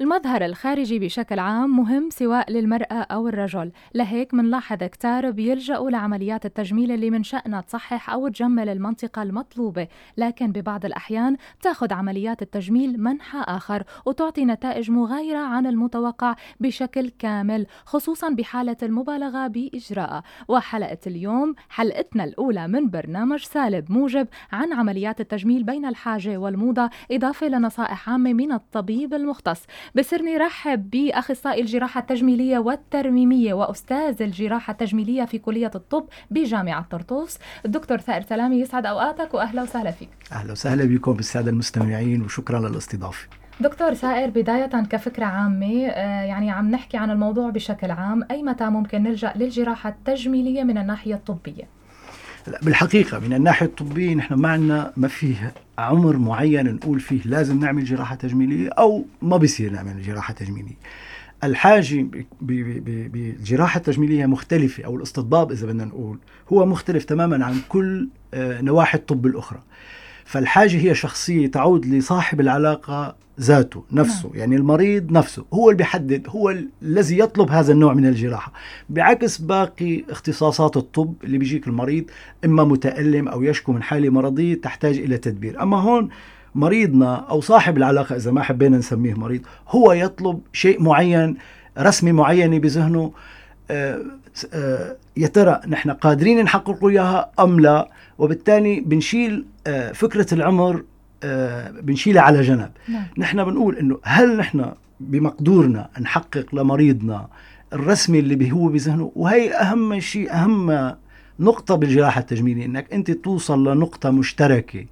المظهر الخارجي بشكل عام مهم سواء للمرأة أو الرجل. لهيك منلاحظ كتار بيلجأوا لعمليات التجميل اللي من شأنها تصحح أو تجمل المنطقة المطلوبة. لكن ببعض الأحيان تاخذ عمليات التجميل منحى آخر وتعطي نتائج مغايرة عن المتوقع بشكل كامل خصوصا بحالة المبالغة بإجراءها. وحلقة اليوم حلقتنا الأولى من برنامج سالب موجب عن عمليات التجميل بين الحاجة والموضة إضافة لنصائح عامة من الطبيب المختص. بسرني رحب بأخصائي الجراحة التجميلية والترميمية وأستاذ الجراحة التجميلية في كلية الطب بجامعة طرطوس. الدكتور ثائر سلامي يسعد أوقاتك وأهلا وسهلا فيك. أهلا وسهلا بكم بالسادة المستمعين وشكرا للاستضافة. دكتور سائر بداية كفكرة عامة آه، يعني عم نحكي عن الموضوع بشكل عام أي متى ممكن نلجأ للجراحة التجميلية من الناحية الطبية؟ بالحقيقة من الناحية الطبية نحن ما عندنا ما فيه عمر معين نقول فيه لازم نعمل جراحة تجميلية أو ما بيصير نعمل جراحة تجميلية. الحاجة بالجراحة التجميلية مختلفة أو الاستطباب إذا بدنا نقول هو مختلف تماما عن كل آه، نواحي الطب الأخرى. فالحاجة هي شخصية تعود لصاحب العلاقة ذاته نفسه. نعم. يعني المريض نفسه هو اللي بيحدد هو الذي يطلب هذا النوع من الجراحة. بعكس باقي اختصاصات الطب اللي بيجيك المريض إما متألم أو يشكو من حالة مرضية تحتاج إلى تدبير. أما هون مريضنا أو صاحب العلاقة إذا ما حبينا نسميه مريض هو يطلب شيء معين رسمة معينة بذهنه آه، آه، يا ترى نحن قادرين نحقق اياها أم لا؟ وبالتالي بنشيل فكرة العمر بنشيلها على جنب نعم. نحن بنقول إنه هل نحن بمقدورنا نحقق لمريضنا الرسمه اللي هو بذهنه وهي أهم شيء أهم نقطة بالجراحة التجميلية إنك أنت توصل لنقطة مشتركة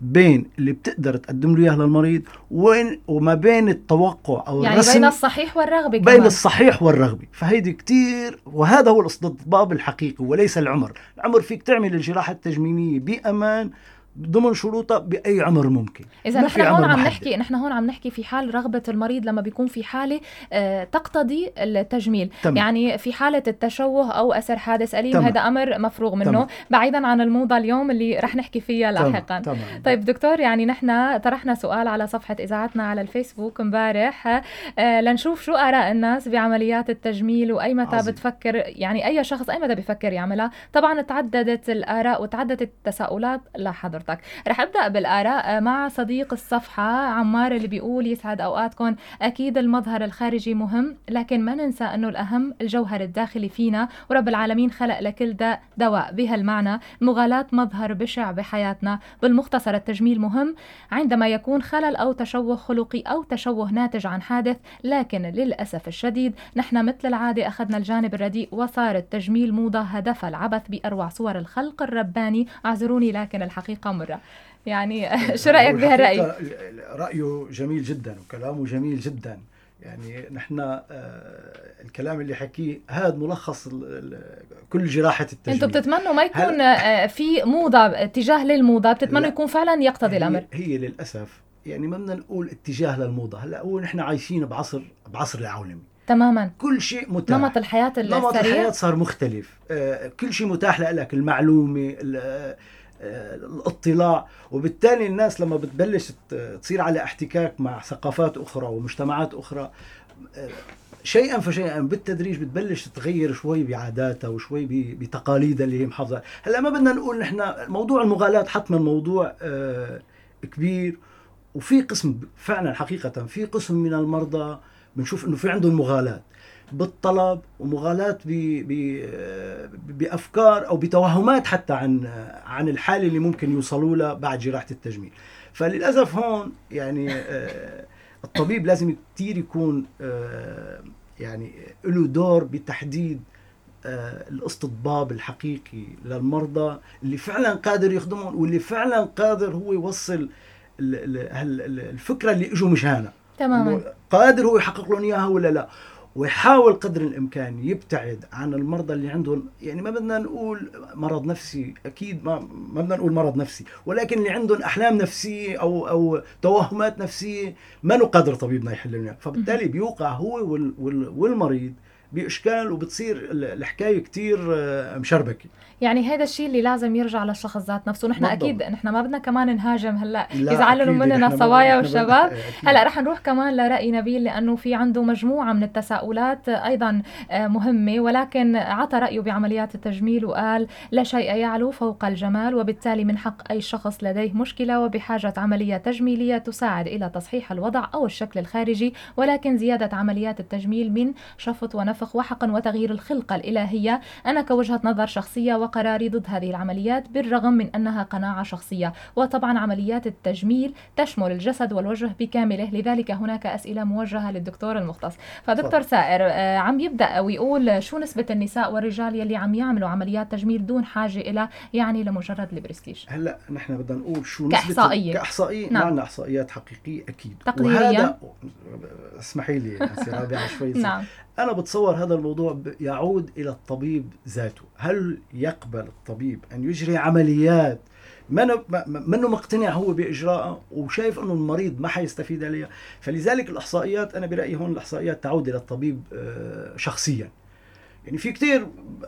بين اللي بتقدر تقدم له اياه للمريض وين وما بين التوقع أو يعني الرسم بين الصحيح والرغبة بين كمان. الصحيح والرغبة فهيدي كتير وهذا هو الاستطباب الحقيقي وليس العمر العمر فيك تعمل الجراحة التجميلية بأمان ضمن شروطها بأي عمر ممكن إذا نحن هون عم نحكي نحن هون عم نحكي في حال رغبة المريض لما بيكون في حالة آه تقتضي التجميل تمام. يعني في حالة التشوه أو اثر حادث أليم تمام. هذا أمر مفروغ منه تمام. بعيدا عن الموضة اليوم اللي رح نحكي فيها لاحقا تمام. تمام. طيب دكتور يعني نحن طرحنا سؤال على صفحة إذاعتنا على الفيسبوك امبارح آه لنشوف شو آراء الناس بعمليات التجميل وأي متى عظيم. بتفكر يعني أي شخص أي متى بفكر يعملها طبعا تعددت الآراء وتعددت التساؤلات لحضرتك حضرتك رح أبدأ بالآراء مع صديق الصفحة عمار اللي بيقول يسعد أوقاتكم. أكيد المظهر الخارجي مهم لكن ما ننسى أنه الأهم الجوهر الداخلي فينا ورب العالمين خلق لكل داء دواء بهالمعنى. مغالاة مظهر بشع بحياتنا. بالمختصر التجميل مهم عندما يكون خلل أو تشوه خلقي أو تشوه ناتج عن حادث لكن للأسف الشديد نحن مثل العادة أخذنا الجانب الرديء وصار التجميل موضة هدفها العبث بأروع صور الخلق الرباني. اعذروني لكن الحقيقة مرة. يعني شو رأيك بهالرأي؟ رأيه جميل جدا وكلامه جميل جدا. يعني نحن آه الكلام اللي حكيه هذا ملخص كل جراحة التجميل. أنتم بتتمنوا ما يكون آه في موضة اتجاه للموضة؟ بتتمنوا يكون فعلا يقتضي الأمر؟ هي للأسف يعني ما بدنا نقول اتجاه للموضة. هلأ هو نحن عايشين بعصر بعصر العولمي تماما. كل شيء متاح. نمط الحياة السريع؟ نمط الحياة صار مختلف. آه كل شيء متاح لك المعلومة الاطلاع وبالتالي الناس لما بتبلش تصير على احتكاك مع ثقافات أخرى ومجتمعات أخرى شيئا فشيئا بالتدريج بتبلش تتغير شوي بعاداتها وشوي بتقاليدها اللي هي محافظة. هلأ ما بدنا نقول نحن موضوع المغالاة حتما موضوع آه، كبير وفي قسم فعلا حقيقه في قسم من المرضى بنشوف إنه في عندهم مغالاة. بالطلب ومغالاة بأفكار أو بتوهمات حتى عن عن الحالة اللي ممكن يوصلوا لها بعد جراحة التجميل. فللأسف هون يعني آه، الطبيب لازم كثير يكون آه، يعني له دور بتحديد آه، الاستطباب الحقيقي للمرضى اللي فعلا قادر يخدمهم واللي فعلا قادر هو يوصل الفكرة اللي إجوا مشانها. تماما. قادر هو يحقق لهم إياها ولا لا. ويحاول قدر الإمكان يبتعد عن المرضى اللي عندهم. يعني ما بدنا نقول مرض نفسي أكيد ما ما بدنا نقول مرض نفسي ولكن اللي عندهم أحلام نفسية أو أو توهمات نفسية ما قادر طبيبنا يحل لنا فبالتالي بيوقع هو والمريض بإشكال وبتصير الحكاية كتير آه، مشربكة. يعني هذا الشيء اللي لازم يرجع للشخص ذات نفسه. نحن أكيد نحن ما بدنا كمان نهاجم هلأ. يزعلوا مننا الصبايا والشباب هلأ رح نروح كمان لرأي نبيل لأنه في عنده مجموعة من التساؤلات أيضا آه، مهمة. ولكن عطى رأيه بعمليات التجميل وقال لا شيء يعلو فوق الجمال وبالتالي من حق أي شخص لديه مشكلة وبحاجة عملية تجميلية تساعد إلى تصحيح الوضع أو الشكل الخارجي. ولكن زيادة عمليات التجميل من شفط ونفخ وحقن وتغيير الخلقة الإلهية. أنا كوجهة نظر شخصية وقراري ضد هذه العمليات بالرغم من أنها قناعة شخصية. وطبعا عمليات التجميل تشمل الجسد والوجه بكامله. لذلك هناك أسئلة موجهة للدكتور المختص. فدكتور سائر آه، عم يبدأ ويقول شو نسبة النساء والرجال يلي عم يعملوا عمليات تجميل دون حاجة إلى يعني لمجرد البرستيج؟ هلأ نحن بدنا نقول شو نسبة كإحصائية. كإحصائية؟ نعم. معنا إحصائيات حقيقية أكيد. تقديرية وهذا اسمحي لي رابعة شوي نعم. أنا بتصور هذا الموضوع يعود إلى الطبيب ذاته. هل يقبل الطبيب أن يجري عمليات؟ منه مقتنع هو باجراءها وشايف أنه المريض ما حيستفيد عليها؟ فلذلك الإحصائيات أنا برأيي هون الإحصائيات تعود إلى الطبيب آه، شخصيا. يعني في كتير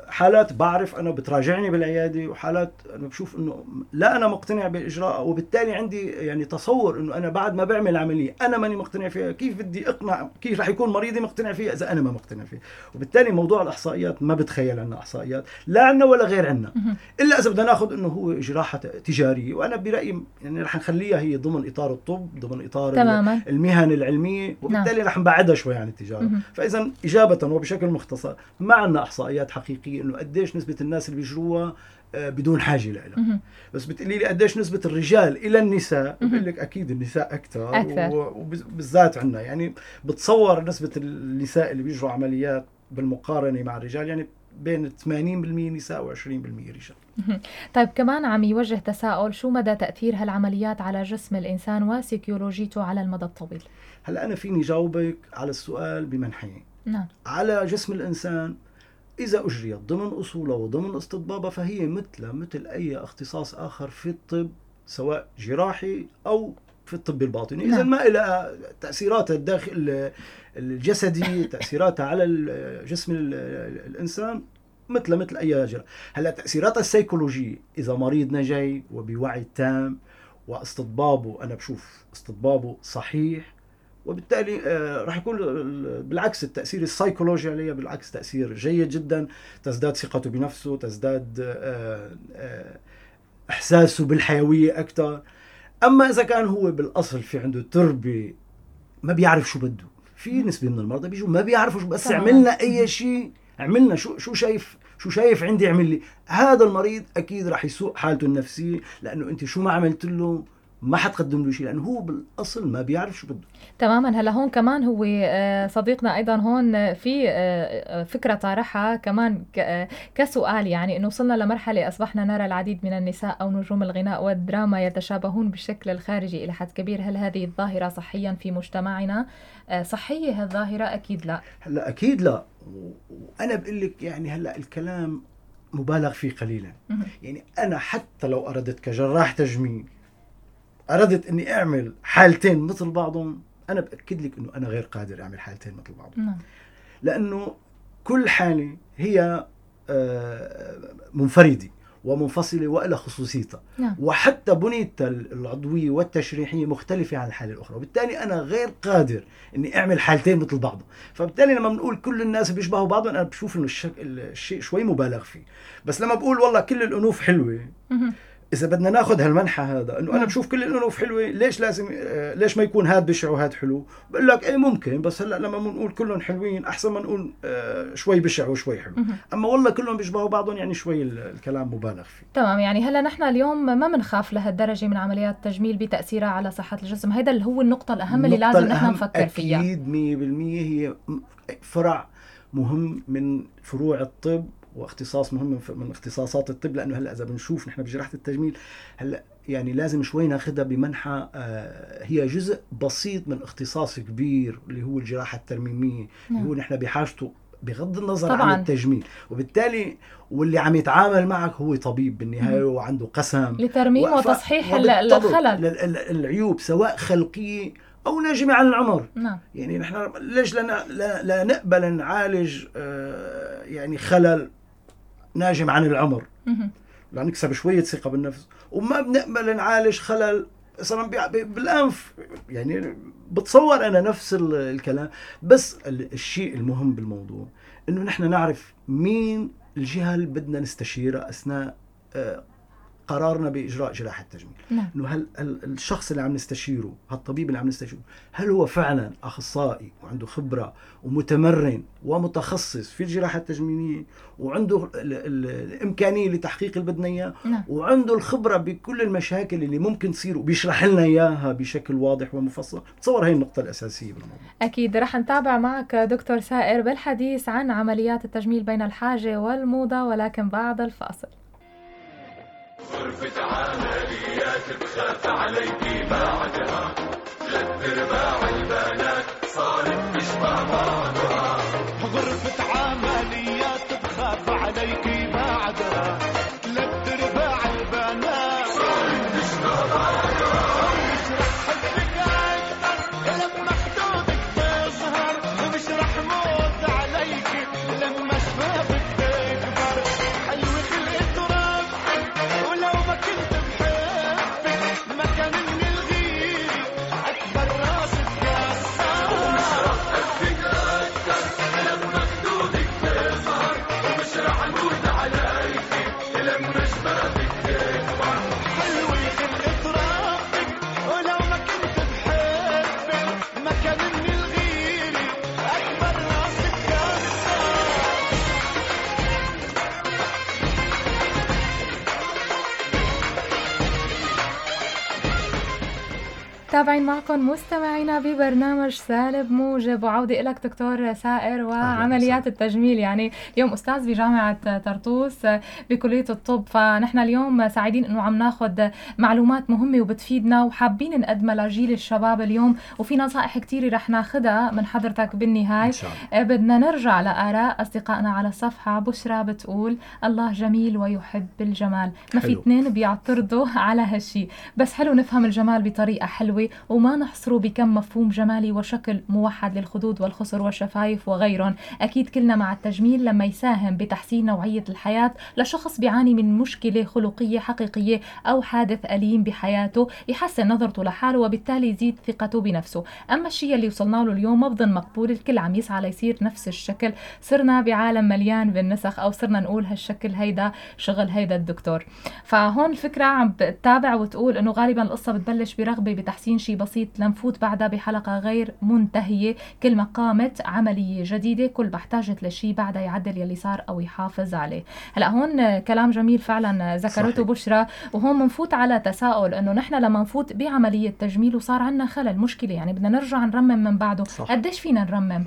حالات بعرف أنا بتراجعني بالعيادة وحالات أنا بشوف إنه لا أنا مقتنع باجراء وبالتالي عندي يعني تصور إنه أنا بعد ما بعمل عملية أنا ماني مقتنع فيها كيف بدي أقنع كيف رح يكون مريضي مقتنع فيها؟ إذا أنا ما مقتنع فيها. وبالتالي موضوع الأحصائيات ما بتخيل عنا أحصائيات لا عنا ولا غير عنا. إلا إذا بدنا ناخذ إنه هو جراحه تجاريه وأنا برأيي يعني رح نخليها هي ضمن إطار الطب ضمن إطار تماما. المهن العلمية وبالتالي نعم. رح نبعدها شوي عن التجارة. فاذا اجابه وبشكل مختصر مع عندنا احصائيات حقيقية انه قديش نسبة الناس اللي بيجروها آه، بدون حاجة لها بس بتقولي لي قديش نسبة الرجال إلى النساء؟ بقول لك أكيد النساء أكثر, أكثر. وبالذات عندنا يعني بتصور نسبة النساء اللي بيجروا عمليات بالمقارنة مع الرجال يعني بين 80% نساء و20% رجال. طيب كمان عم يوجه تساؤل شو مدى تأثير هالعمليات على جسم الإنسان وسيكولوجيته على المدى الطويل؟ هلأ أنا فيني جاوبك على السؤال بمنحين. نعم. على جسم الإنسان إذا أجريت ضمن أصولها وضمن استطبابها فهي مثل مثل أي اختصاص آخر في الطب سواء جراحي أو في الطب الباطني إذا نعم. ما إلى تأثيراتها الداخل الجسدي تأثيراتها على جسم الإنسان مثل مثل أي جراحة هلا تأثيراتها السيكولوجية إذا مريضنا جاي وبوعي تام واستطبابه أنا بشوف استطبابه صحيح وبالتالي آه، راح يكون بالعكس التأثير السيكولوجي عليه بالعكس تأثير جيد جدا. تزداد ثقته بنفسه تزداد آه، آه، إحساسه بالحيوية أكثر أما إذا كان هو بالأصل في عنده تربه ما بيعرف شو بده. في نسبة من المرضى بيجوا ما بيعرفوا شو بس عملنا أي شيء عملنا شو شو شايف شو شايف عندي اعمل لي. هذا المريض أكيد راح يسوء حالته النفسية لأنه أنت شو ما عملت له ما حتقدم له شيء لأنه هو بالأصل ما بيعرف شو بده. تماما. هلأ هون كمان هو آه، صديقنا أيضا هون في آه، فكرة طارحها كمان آه، كسؤال يعني إنه وصلنا لمرحلة أصبحنا نرى العديد من النساء أو نجوم الغناء والدراما يتشابهون بالشكل الخارجي إلى حد كبير. هل هذه الظاهرة صحيا في مجتمعنا؟ صحية الظاهره أكيد لا. هلأ أكيد لا. وأنا بقول لك يعني هلأ الكلام مبالغ فيه قليلا. يعني أنا حتى لو أردت كجراح تجميل أردت إني أعمل حالتين مثل بعضهم أنا بأكد لك إنه أنا غير قادر أعمل حالتين مثل بعضهم. نعم. لأنه كل حالة هي آه، منفردة ومنفصلة والى خصوصيتها. نعم. وحتى بنيتها العضوية والتشريحية مختلفة عن الحالة الأخرى. وبالتالي أنا غير قادر إني أعمل حالتين مثل بعضهم. فبالتالي لما بنقول كل الناس بيشبهوا بعضهم أنا بشوف إنه الشيء شوي مبالغ فيه. بس لما بقول والله كل الأنوف حلوة إذا بدنا ناخذ هالمنحى هذا إنه أنا نعم. بشوف كل الانوف حلوة ليش لازم آه، ليش ما يكون هاد بشع وهاد حلو؟ بقول لك إيه ممكن بس هلأ لما بنقول كلهم حلوين أحسن ما نقول آه، شوي بشع وشوي حلو. أما والله كلهم بيشبهوا بعضهم يعني شوي الكلام مبالغ فيه. تمام يعني هلأ نحن اليوم ما بنخاف لهالدرجة من عمليات التجميل بتأثيرها على صحة الجسم؟ هذا اللي هو النقطة الأهم اللي لازم نحن نفكر فيها. أكيد 100% هي فرع مهم من فروع الطب واختصاص مهم من اختصاصات الطب لأنه هلأ إذا بنشوف نحن بجراحة التجميل هلأ يعني لازم شوي ناخذها بمنحى آه، هي جزء بسيط من اختصاص كبير اللي هو الجراحة الترميمية اللي هو نعم. نحن بحاجته بغض النظر طبعاً. عن التجميل وبالتالي واللي عم يتعامل معك هو طبيب بالنهاية وعنده قسم لترميم وتصحيح الخلل العيوب سواء خلقية أو ناجمة عن العمر نعم. يعني نحن ليش لا, لا, لا نقبل نعالج آه يعني خلل ناجم عن العمر. لنكسب شوية ثقة بالنفس. وما بنقبل نعالج خلل مثلا بالأنف. يعني بتصور أنا نفس الكلام. بس الشيء المهم بالموضوع إنه نحن نعرف مين الجهة اللي بدنا نستشيرها أثناء آه، قرارنا بإجراء جراحه التجميل نعم. إنه هل الشخص اللي عم نستشيره هالطبيب اللي عم نستشيره هل هو فعلا أخصائي وعنده خبرة ومتمرن ومتخصص في الجراحة التجميلية وعنده الإمكانية لتحقيق اللي بدنا إياه نعم. وعنده الخبرة بكل المشاكل اللي ممكن تصير وبيشرح لنا إياها بشكل واضح ومفصل تصور هي النقطة الأساسية بالموضوع أكيد رح نتابع معك دكتور سائر بالحديث عن عمليات التجميل بين الحاجة والموضة ولكن بعد الفاصل غرفة عمليات بخاف عليكي بعدها. ثلاث ارباع البنات صارت تشبه بعضها غرفة عمليات بخاف عليكي بعدها. متابعين معكم مستمعينا ببرنامج سالب موجب. وعودة لك دكتور سائر وعمليات التجميل. يعني اليوم أستاذ بجامعة طرطوس بكلية الطب. فنحن اليوم سعيدين أنه عم ناخذ معلومات مهمة وبتفيدنا وحابين نقدمها لجيل الشباب اليوم. وفي نصائح كثيرة رح ناخذها من حضرتك بالنهاية. بدنا نرجع لآراء أصدقائنا على الصفحة بشرى بتقول الله جميل ويحب الجمال. ما في اثنين بيعترضوا على هالشي. بس حلو نفهم الجمال بطريقة حلوة. وما نحصره بكم مفهوم جمالي وشكل موحد للخدود والخصر والشفايف وغيرهم. أكيد كلنا مع التجميل لما يساهم بتحسين نوعية الحياة لشخص بيعاني من مشكلة خلقية حقيقية أو حادث أليم بحياته يحسن نظرته لحاله وبالتالي يزيد ثقته بنفسه. أما الشيء اللي وصلنا له اليوم ما بظن مقبول الكل عم يسعى ليصير نفس الشكل. صرنا بعالم مليان بالنسخ أو صرنا نقول هالشكل هيدا شغل هيدا الدكتور. فهون الفكرة عم تتابع وتقول إنه غالبا القصة بتبلش برغبة بتحسين شيء بسيط لنفوت بعدها بحلقة غير منتهية. كل ما قامت عملية جديدة كل ما احتاجت لشيء بعدها يعدل يلي صار أو يحافظ عليه. هلا هون كلام جميل فعلا ذكرته بشرى وهون بنفوت على تساؤل إنه نحن لما نفوت بعملية تجميل وصار عندنا خلل مشكلة يعني بدنا نرجع نرمم من بعده. قديش فينا نرمم؟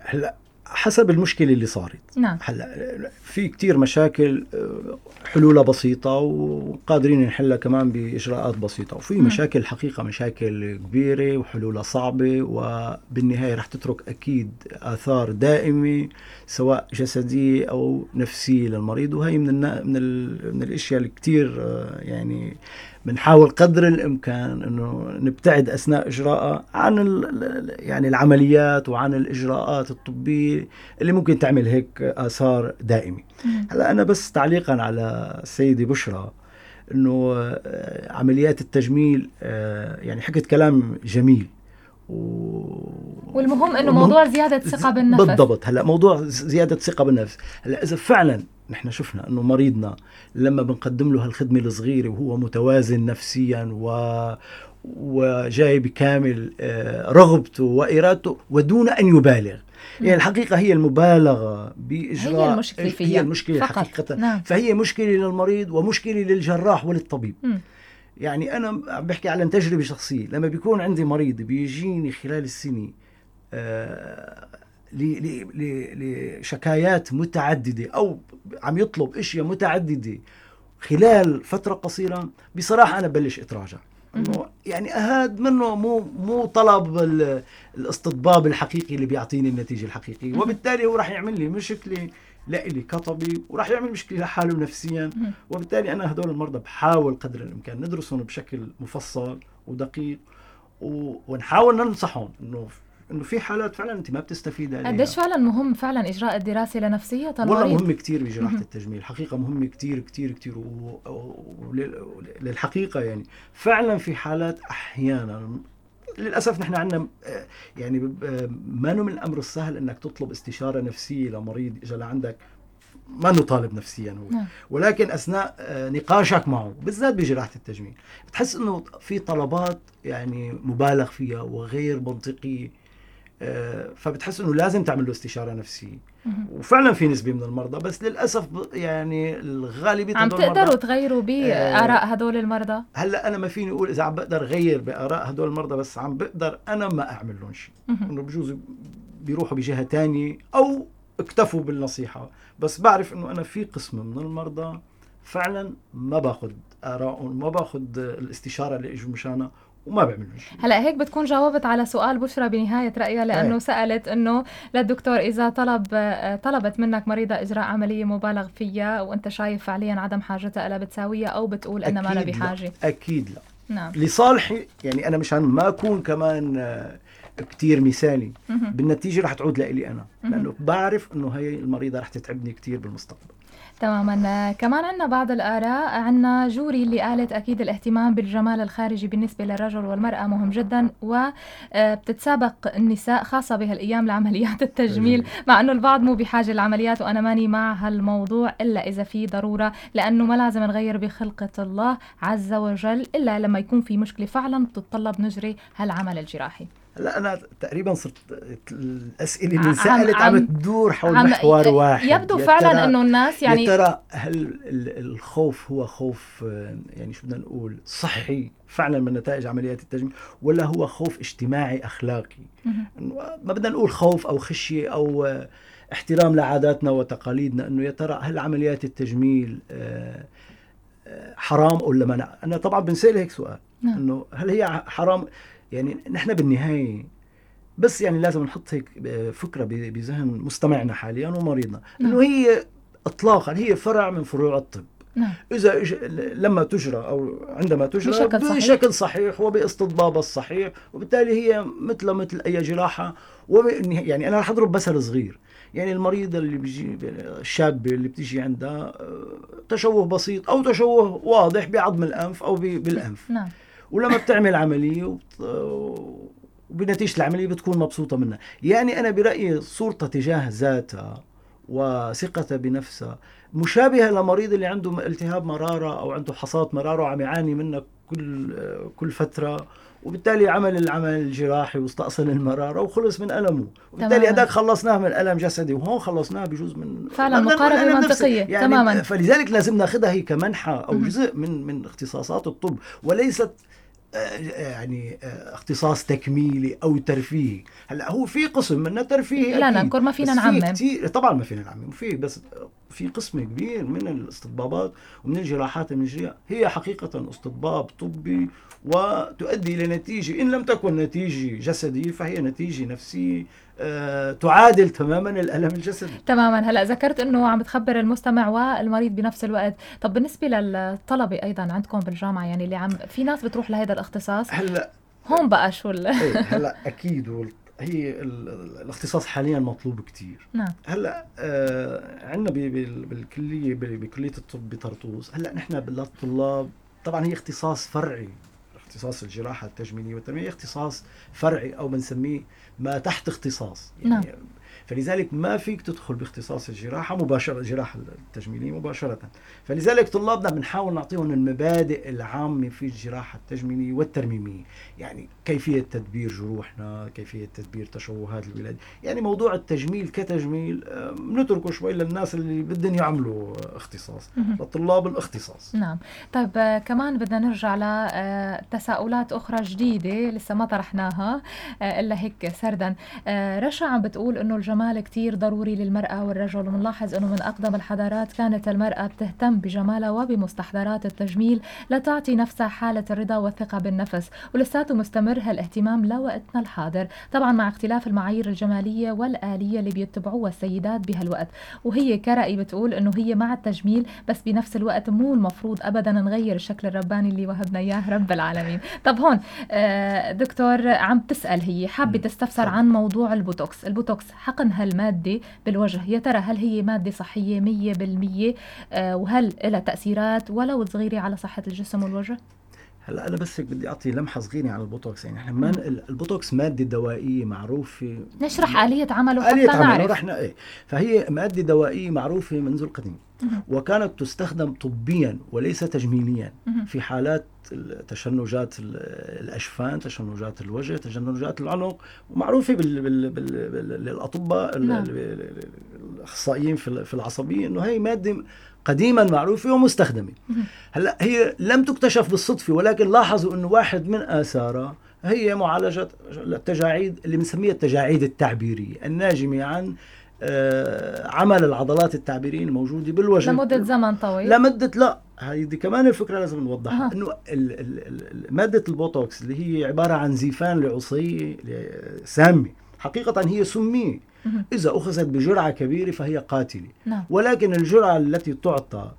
هلا حسب المشكلة اللي صارت. نعم. هلا في كتير مشاكل آه، حلولها بسيطة وقادرين نحلها كمان بإجراءات بسيطة. وفي نعم. مشاكل حقيقة مشاكل كبيرة وحلولها صعبة وبالنهاية رح تترك أكيد آثار دائمة سواء جسدية أو نفسية للمريض. وهي من من, من الأشياء اللي كثير آه، يعني بنحاول قدر الإمكان إنه نبتعد أثناء إجراءها عن يعني العمليات وعن الإجراءات الطبية اللي ممكن تعمل هيك آثار دائمة. هلأ أنا بس تعليقا على السيده بشرى إنه آه، عمليات التجميل آه، يعني حكت كلام جميل و... والمهم إنه موضوع زيادة الثقه بالنفس. بالضبط. هلأ موضوع زيادة الثقه بالنفس. هلأ إذا فعلا نحن شفنا أنه مريضنا لما بنقدم له هالخدمة الصغيرة وهو متوازن نفسيا و وجاي بكامل آه، رغبته وإرادته ودون أن يبالغ يعني الحقيقة هي المبالغة بإجراء هي المشكلة فيها هي المشكلة فقط. حقيقة نعم. فهي مشكلة للمريض ومشكلة للجراح وللطبيب م. يعني أنا عم بحكي على تجربة شخصية لما بيكون عندي مريض بيجيني خلال السنة آه لشكايات متعددة أو عم يطلب إشياء متعددة خلال فترة قصيرة بصراحة أنا ببلش اتراجع إنه يعني أهاد منه مو مو طلب الاستطباب الحقيقي اللي بيعطيني النتيجة الحقيقية. وبالتالي هو راح يعمل لي مشكلة لإلي كطبيب وراح يعمل مشكلة لحاله نفسيا. وبالتالي أنا هدول المرضى بحاول قدر الإمكان ندرسهم بشكل مفصل ودقيق ونحاول ننصحهم إنه إنه في حالات فعلا أنت ما بتستفيد عليها. قديش فعلا مهم فعلا إجراء الدراسة لنفسية المريض والله مهم كثير بجراحة التجميل حقيقة مهم كثير كثير كثير وللحقيقه يعني. فعلا في حالات أحيانا للأسف نحن عندنا يعني ما من الأمر السهل إنك تطلب استشارة نفسية لمريض اجى لعندك ما نطالب نفسيا هو. نعم. ولكن أثناء آه، نقاشك معه بالذات بجراحة التجميل بتحس إنه في طلبات يعني مبالغ فيها وغير منطقية. آه، فبتحس إنه لازم تعمل له استشارة نفسية. وفعلا في نسبة من المرضى بس للأسف يعني الغالبيه عم تقدروا تغيروا باراء آه هدول المرضى؟ هلأ أنا ما فيني أقول إذا عم بقدر غير بآراء هدول المرضى بس عم بقدر أنا ما أعمل لهم شيء. إنه بجوز بيروحوا بجهة تانية أو اكتفوا بالنصيحة. بس بعرف إنه أنا في قسم من المرضى فعلا ما باخذ ارائهم ما باخذ الاستشارة اللي إجوا مشانها. وما بيعملوا شيء هلا هيك بتكون جاوبت على سؤال بشرى بنهاية رأيها لأنه هي. سألت إنه للدكتور إذا طلب طلبت منك مريضة إجراء عملية مبالغ فيها وأنت شايف فعليا عدم حاجتها الا بتساويها أو بتقول انها ما بحاجه لا. أكيد لا نعم لصالحي يعني أنا مشان ما أكون كمان آه، كتير مثالي. بالنتيجة رح تعود لي أنا لأنه بعرف إنه هي المريضة رح تتعبني كتير بالمستقبل. تماما. كمان عندنا بعض الآراء. عندنا جوري اللي قالت أكيد الاهتمام بالجمال الخارجي بالنسبة للرجل والمرأة مهم جدا وبتتسابق النساء خاصة بهالأيام لعمليات التجميل مع أنه البعض مو بحاجة للعمليات وأنا ماني مع هالموضوع إلا إذا في ضرورة لأنه ما لازم نغير بخلقة الله عز وجل إلا لما يكون في مشكلة فعلا بتتطلب نجري هالعمل الجراحي. لا أنا تقريبا صرت الأسئلة اللي انسألت عم, عم تدور حول عم محور واحد. يبدو فعلا إنه الناس يعني يا ترى هل الخوف هو خوف يعني شو بدنا نقول صحي فعلا من نتائج عمليات التجميل ولا هو خوف اجتماعي أخلاقي؟ ما بدنا نقول خوف أو خشية أو احترام لعاداتنا وتقاليدنا إنه يا ترى هل عمليات التجميل آه، آه، حرام ولا منع؟ أنا طبعا بنسال هيك سؤال نعم. إنه هل هي حرام؟ يعني نحن بالنهاية بس يعني لازم نحط هيك فكرة بذهن مستمعنا حاليا ومريضنا نعم. إنه هي اطلاقا هي فرع من فروع الطب نعم. إذا لما تجرى أو عندما تجرى بشكل صحيح, بشكل صحيح وباستطباب الصحيح وبالتالي هي مثل مثل أي جراحة يعني أنا رح أضرب مثل صغير يعني المريضة اللي بيجي الشابة اللي بتيجي عندها تشوه بسيط أو تشوه واضح بعظم الأنف أو بالأنف نعم. ولما بتعمل عملية وبنتيجة العملية بتكون مبسوطة منها. يعني أنا برأيي صورتها تجاه ذاتها وثقتها بنفسها مشابهة لمريض اللي عنده التهاب مرارة أو عنده حصات مرارة وعم يعاني منها كل كل فترة. وبالتالي عمل العمل الجراحي واستأصل المرارة وخلص من ألمه. وبالتالي هذاك خلصناه من ألم جسدي وهون خلصناه بجزء من فعلا مقاربة منطقية. يعني تماما. فلذلك لازم ناخذها هي كمنحة أو جزء من من اختصاصات الطب وليست يعني آه، اختصاص تكميلي أو ترفيهي. هلأ هو في قسم منه ترفيهي لا ننكر ما فينا نعمم. طبعا ما فينا نعمم. في بس في قسم كبير من الاستطبابات ومن الجراحات المجريه هي حقيقة استطباب طبي وتؤدي إلى نتيجة. إن لم تكن نتيجة جسدية فهي نتيجة نفسية. تعادل تماما الألم الجسدي. تماما. هلا ذكرت إنه عم بتخبر المستمع والمريض بنفس الوقت. طب بالنسبة للطلبة أيضا عندكم بالجامعة يعني اللي عم في ناس بتروح لهذا الاختصاص؟ هلا هون بقى شو إيه هلا أكيد هي الاختصاص حاليا مطلوب كثير نعم. هلا آه عندنا بالكليه بكلية الطب بطرطوس. هلا نحن للطلاب طبعا هي اختصاص فرعي. اختصاص الجراحة التجميلية والتنمية اختصاص فرعي أو بنسميه ما تحت اختصاص يعني نعم. فلذلك ما فيك تدخل باختصاص الجراحة مباشرة الجراحه التجميلية مباشرة. فلذلك طلابنا بنحاول نعطيهم المبادئ العامة في الجراحة التجميلية والترميمية. يعني كيفية تدبير جروحنا كيفية تدبير تشوهات الولاد. يعني موضوع التجميل كتجميل بنتركه شوي للناس اللي بدهم يعملوا اختصاص لطلاب الاختصاص. نعم. طيب آه، كمان بدنا نرجع لتساؤلات أخرى جديدة لسه ما طرحناها آه، إلا هيك سردا. آه، رشا عم بتقول إنه الجمال كتير ضروري للمرأة والرجل ونلاحظ أنه من أقدم الحضارات كانت المرأة بتهتم بجمالها وبمستحضرات التجميل لتعطي نفسها حالة الرضا والثقة بالنفس. ولساته مستمر هالاهتمام لوقتنا الحاضر طبعا مع اختلاف المعايير الجمالية والآلية اللي بيتبعوها السيدات بهالوقت. وهي كرأي بتقول أنه هي مع التجميل بس بنفس الوقت مو المفروض أبدا نغير الشكل الرباني اللي وهبنا إياه رب العالمين. طب هون آه، دكتور عم تسأل هي حابة تستفسر عن موضوع البوتوكس. البوتوكس حقن هالمادة بالوجه؟ يا ترى هل هي مادة صحية مية بالمية؟ آه، وهل لها تأثيرات؟ ولو صغيرة على صحة الجسم والوجه؟ هلا أنا بس بدي أعطي لمحة صغيرة عن البوتوكس. يعني إحنا ما البوتوكس مادة دوائية معروفة. نشرح آلية عمله آلية حتى عمله. نعرف. إيه. فهي مادة دوائية معروفة منذ القديم. وكانت تستخدم طبيا وليس تجميليا. في حالات تشنجات الأجفان تشنجات الوجه تشنجات العنق. ومعروفه بال بال بال للأطباء. الأخصائيين في العصبية إنه هي مادة قديما معروفة ومستخدمة هلأ هي لم تكتشف بالصدفة ولكن لاحظوا إنه واحد من آثارها هي معالجة التجاعيد اللي بنسميها التجاعيد التعبيرية. الناجمة عن آه، عمل العضلات التعبيرية الموجودة بالوجه. لمدة زمن طويل. لمدة لا هذه كمان الفكرة لازم نوضحها. إنه مادة البوتوكس اللي هي عبارة عن زيفان لعصية سامة حقيقة هي سمية إذا أخذت بجرعة كبيرة فهي قاتلة. نعم. ولكن الجرعة التي تعطى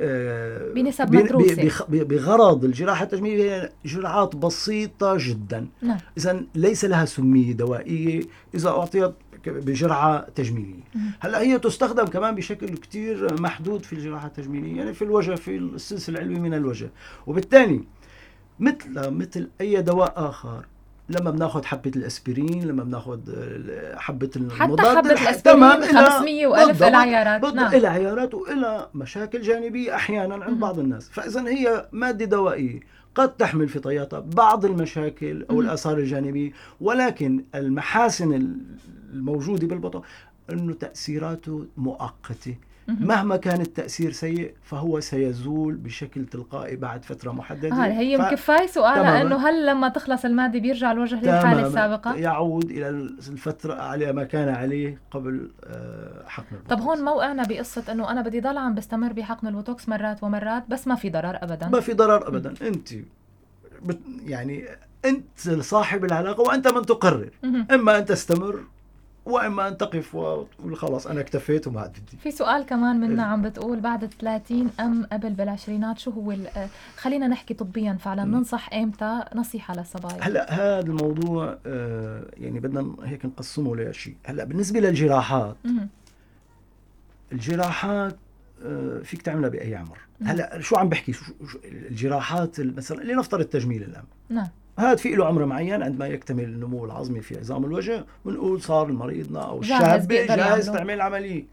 آه، بنسب مدروسة بغرض الجراحة التجميلية هي جرعات بسيطة جدا. نعم. إذا ليس لها سمية دوائية إذا أعطيت بجرعة تجميلية. هلأ هي تستخدم كمان بشكل كتير محدود في الجراحة التجميلية يعني في الوجه في السلسل العلوي من الوجه. وبالتالي مثل مثل أي دواء آخر لما بناخذ حبة الأسبرين لما بناخذ حبة المضاد حتى حبة الأسبرين 500 و1000 العيارات نعم. إلى عيارات وإلى مشاكل جانبية أحيانا عند بعض الناس. فاذا هي مادة دوائية قد تحمل في طياتها بعض المشاكل أو الآثار الجانبية ولكن المحاسن الموجودة بالبطن إنه تأثيراته مؤقتة. مهما كان التأثير سيء فهو سيزول بشكل تلقائي بعد فترة محددة. آه هي ف... كفاية سؤالها أنه هل لما تخلص المادة بيرجع الوجه للحالة السابقة؟ يعود إلى الفترة على ما كان عليه قبل آه، حقن البوتوكس. طب هون موقعنا بقصة أنه أنا بدي ضل عم بستمر بحقن البوتوكس مرات ومرات بس ما في ضرر أبدا. ما في ضرر أبدا. أنت بت يعني أنت صاحب العلاقة وأنت من تقرر. إما أن تستمر واما ان تقف وتقول خلاص أنا اكتفيت وما عاد بدي. في سؤال كمان منا عم بتقول بعد 30 أم قبل بالعشرينات شو هو خلينا نحكي طبيا فعلا ننصح إمتى؟ نصيحة للصبايا. هلأ هذا الموضوع آه يعني بدنا هيك نقسمه لشيء. هلأ بالنسبة للجراحات الجراحات آه فيك تعملها بأي عمر. هلأ شو عم بحكي؟ شو الجراحات مثلا لنفترض تجميل الأم. نعم. هذا في له عمر معين عندما يكتمل النمو العظمي في عظام الوجه بنقول صار مريضنا أو الشاب جاهز تعمل عملية.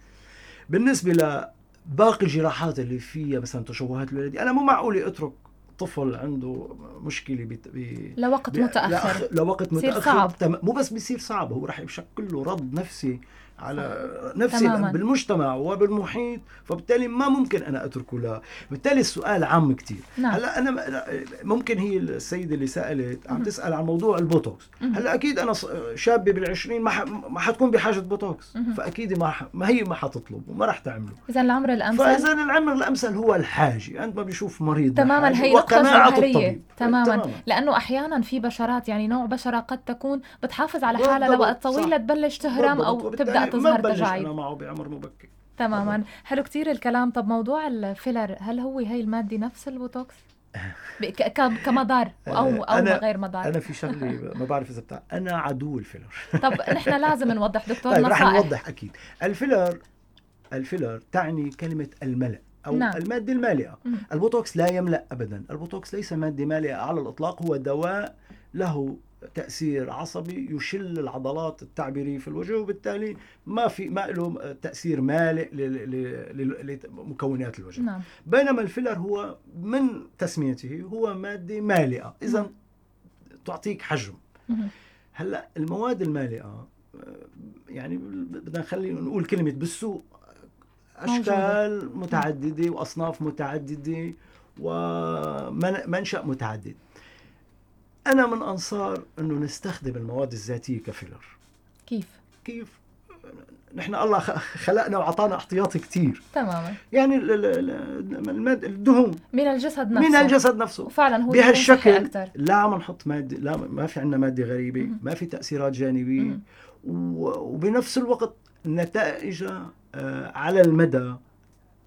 بالنسبة لباقي الجراحات اللي فيها مثلا تشوهات الولاديه أنا مو معقول أترك طفل عنده مشكلة بت... ب... لوقت متأخر. لوقت متأخر. صعب. مو بس بيصير صعب هو راح يشكل له رد نفسي على نفسي تماماً. بالمجتمع وبالمحيط فبالتالي ما ممكن أنا اتركه لا بالتالي السؤال عام كثير نعم. هلأ أنا ممكن هي السيدة اللي سألت عم تسأل عن موضوع البوتوكس. هلأ أكيد أنا شابة بالعشرين ما ما حتكون بحاجة بوتوكس. فأكيد ما ما هي ما حتطلب وما راح تعمله. اذا العمر الأمثل؟ فاذا العمر الأمثل هو الحاجة. عندما بيشوف مريض تماما هي نقطة جوهريه تماما. تماما. لأنه أحيانا في بشرات يعني نوع بشرة قد تكون بتحافظ على حالها لوقت طويل لتبلش تهرم أو تبدأ تظهر تجاعيد. أنا معه بعمر مبكر تماما. حلو كتير الكلام. طب موضوع الفيلر هل هو هي المادة نفس البوتوكس؟ كمضار أو أو أنا غير مضار أنا في شغله ما بعرف إذا بتاع أنا عدو الفيلر. طب نحن لازم نوضح دكتور طيب رح نوضح أكيد. الفيلر الفيلر تعني كلمة الملأ أو نعم. المادة المالئة. البوتوكس لا يملأ ابدا. البوتوكس ليس مادة مالئة على الإطلاق هو دواء له تأثير عصبي يشل العضلات التعبيرية في الوجه وبالتالي ما في ما له تأثير مالئ لمكونات الوجه. نعم. بينما الفيلر هو من تسميته هو مادة مالئة. اذا تعطيك حجم. هلأ المواد المالئة يعني بدنا نخلي نقول كلمة بالسوق. أشكال متعددة وأصناف متعددة ومنشا متعدد. أنا من أنصار أنه نستخدم المواد الذاتية كفيلر. كيف؟ كيف؟ نحن الله خلقنا وعطانا احتياطي كثير تماما. يعني الدهون. من الجسد نفسه. من الجسد نفسه. وفعلا هو بهالشكل لا عم نحط مادة لا ما في عندنا مادة غريبة ما في تأثيرات جانبية. وبنفس الوقت نتائجها آه، على المدى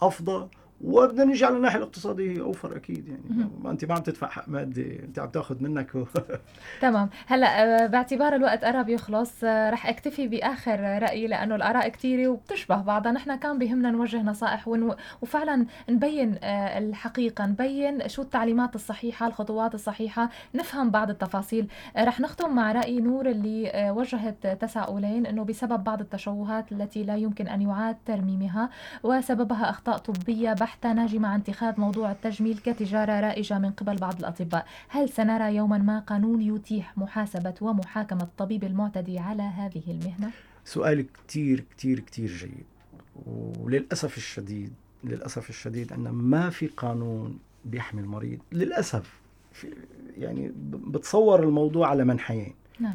أفضل. وبدنا نيجي على الناحيه الاقتصاديه أوفر أكيد يعني. ما أنت ما عم تدفع حق مادي أنت عم تاخذ منك و... تمام. هلأ آه، باعتبار الوقت قرب يخلص آه، رح أكتفي بآخر رايي لأنه الآراء كثيره وبتشبه بعضها. نحن كان بهمنا نوجه نصائح ون... وفعلا نبين آه، الحقيقة نبين شو التعليمات الصحيحة الخطوات الصحيحة نفهم بعض التفاصيل. رح نختم مع رأي نور اللي وجهت تساؤلين إنه بسبب بعض التشوهات التي لا يمكن أن يعاد ترميمها وسببها أخطاء طبية بحتة ناجمة عن اتخاذ موضوع التجميل كتجارة رائجة من قبل بعض الأطباء. هل سنرى يوما ما قانون يتيح محاسبة ومحاكمة الطبيب المعتدي على هذه المهنة؟ سؤال كتير كتير كتير جيد. وللأسف الشديد للأسف الشديد أن ما في قانون بيحمي المريض للأسف. يعني بتصور الموضوع على منحيين. نعم.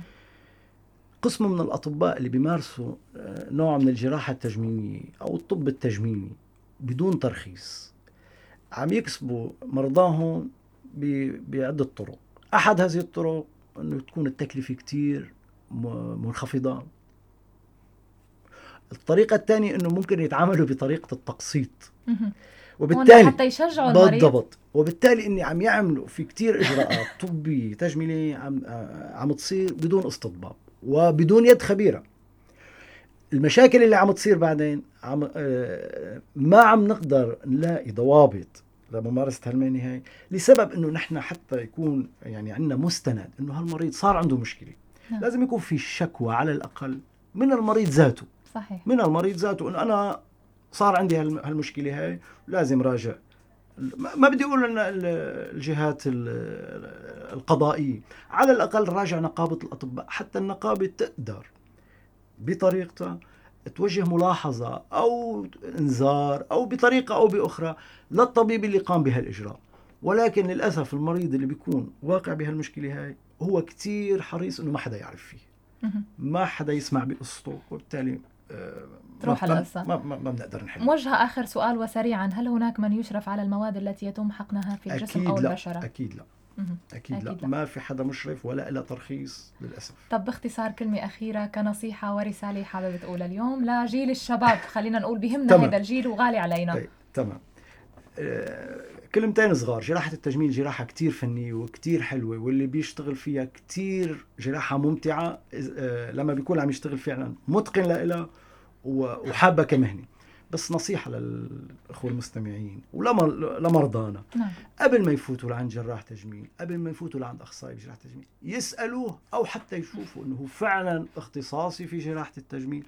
قسم من الأطباء اللي بيمارسوا آه، نوع من الجراحة التجميلية أو الطب التجميلي بدون ترخيص. عم يكسبوا مرضاهم بعدة طرق. أحد هذه الطرق أنه تكون التكلفة كتير منخفضة. الطريقة الثانية أنه ممكن يتعاملوا بطريقة التقسيط. وبالتالي حتى يشجعوا المريض. بالضبط وبالتالي إني عم يعملوا في كتير إجراءات طبية تجميلية عم عم تصير بدون استطباب. وبدون يد خبيرة. المشاكل اللي عم تصير بعدين عم آه، ما عم نقدر نلاقي ضوابط لممارسة هالمهنة هاي لسبب إنه نحن حتى يكون يعني عندنا مستند إنه هالمريض صار عنده مشكلة. نعم. لازم يكون في شكوى على الأقل من المريض ذاته. صحيح. من المريض ذاته إنه أنا صار عندي هالمشكلة هاي لازم راجع. ما بدي أقول إن الجهات القضائية على الأقل راجع نقابة الأطباء حتى النقابة تقدر. بطريقتها توجه ملاحظة أو إنذار أو بطريقة أو بأخرى للطبيب اللي قام بهالإجراء. ولكن للأسف المريض اللي بيكون واقع بهالمشكلة هاي هو كتير حريص إنه ما حدا يعرف فيه. ما حدا يسمع بقصته وبالتالي آه، تروح القصة ما, ما, ما بنقدر نحل. موجهة آخر سؤال وسريعا. هل هناك من يشرف على المواد التي يتم حقنها في الجسم أو لا. البشرة؟ أكيد لا. أكيد, أكيد لا. لا. ما في حدا مشرف ولا إلا ترخيص للأسف. طب باختصار كلمة أخيرة كنصيحة ورسالة حابب تقولها اليوم لجيل الشباب. خلينا نقول بهمنا هذا الجيل وغالي علينا. طيب تمام. آه، كلمتين صغار. جراحة التجميل جراحة كتير فنية وكتير حلوة واللي بيشتغل فيها كتير جراحة ممتعة آه، لما بيكون عم يشتغل فعلا متقن لها وحابة كمهنة. بس نصيحة للإخوة المستمعين ولمرضانا نعم. قبل ما يفوتوا لعند جراح تجميل قبل ما يفوتوا لعند أخصائي بجراحه التجميل يسألوه أو حتى يشوفوا إنه فعلا اختصاصي في جراحة التجميل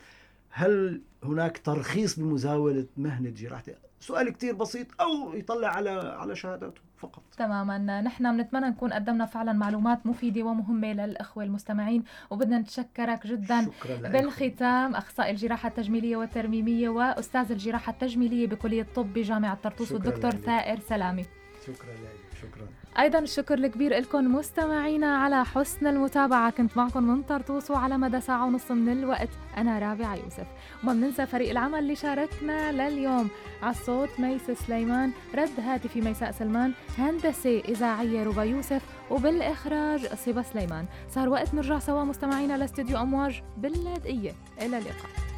هل هناك ترخيص بمزاولة مهنة جراحة؟ سؤال كتير بسيط أو يطلع على على شهاداته فقط. تماما. نحن بنتمنى نكون قدمنا فعلا معلومات مفيدة ومهمة للإخوة المستمعين وبدنا نتشكرك جدا شكرا بالختام أخصائي الجراحة التجميلية والترميمية وأستاذ الجراحة التجميلية بكلية الطب بجامعة طرطوس والدكتور ثائر سلامي. شكرا لك. شكرا. أيضا الشكر الكبير لكم مستمعينا على حسن المتابعة. كنت معكم من طرطوس وعلى مدى ساعة ونص من الوقت. أنا رابعة يوسف. وما بننسى فريق العمل اللي شاركنا لليوم. على الصوت ميس سليمان رد هاتفي ميساء سلمان هندسة إذاعية ربا يوسف وبالإخراج صبا سليمان. صار وقت نرجع سوا مستمعينا لاستديو أمواج باللاذقيه إلى اللقاء.